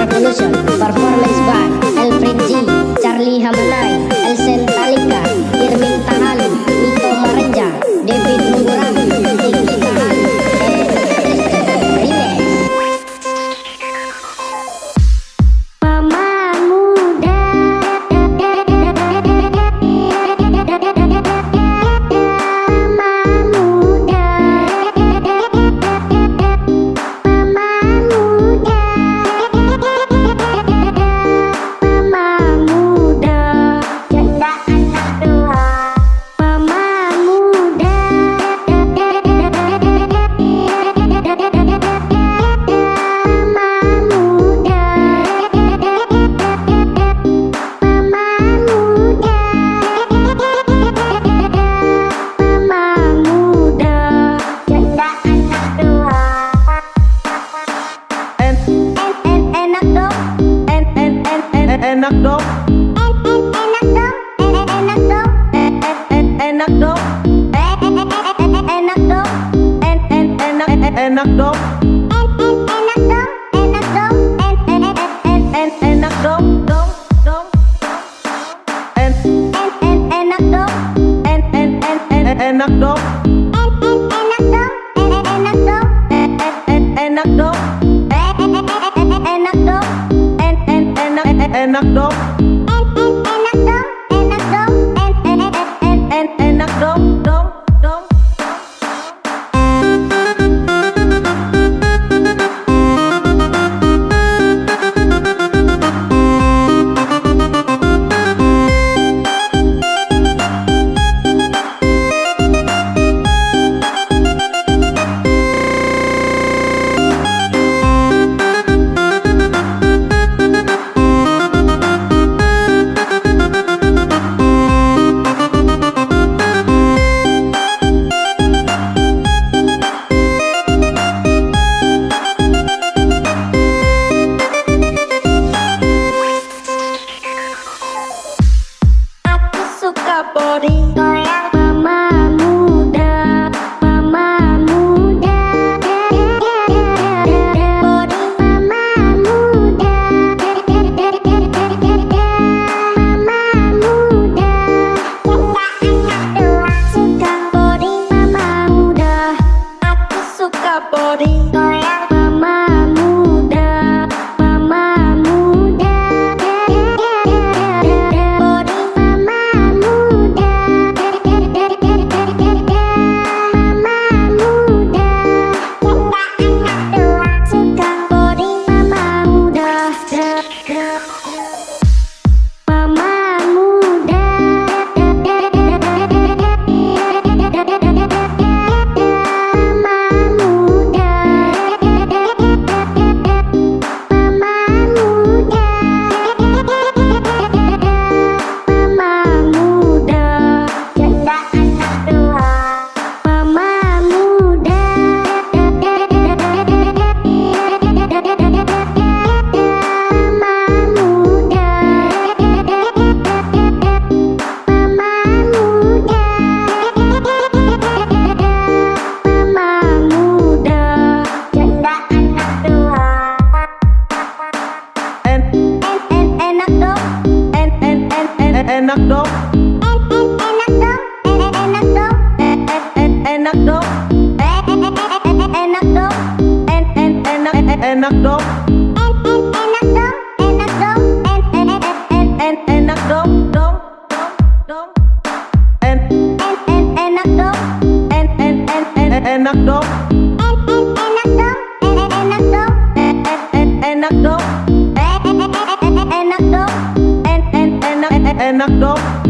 Revolution, performance by enak dong, en en, en, enak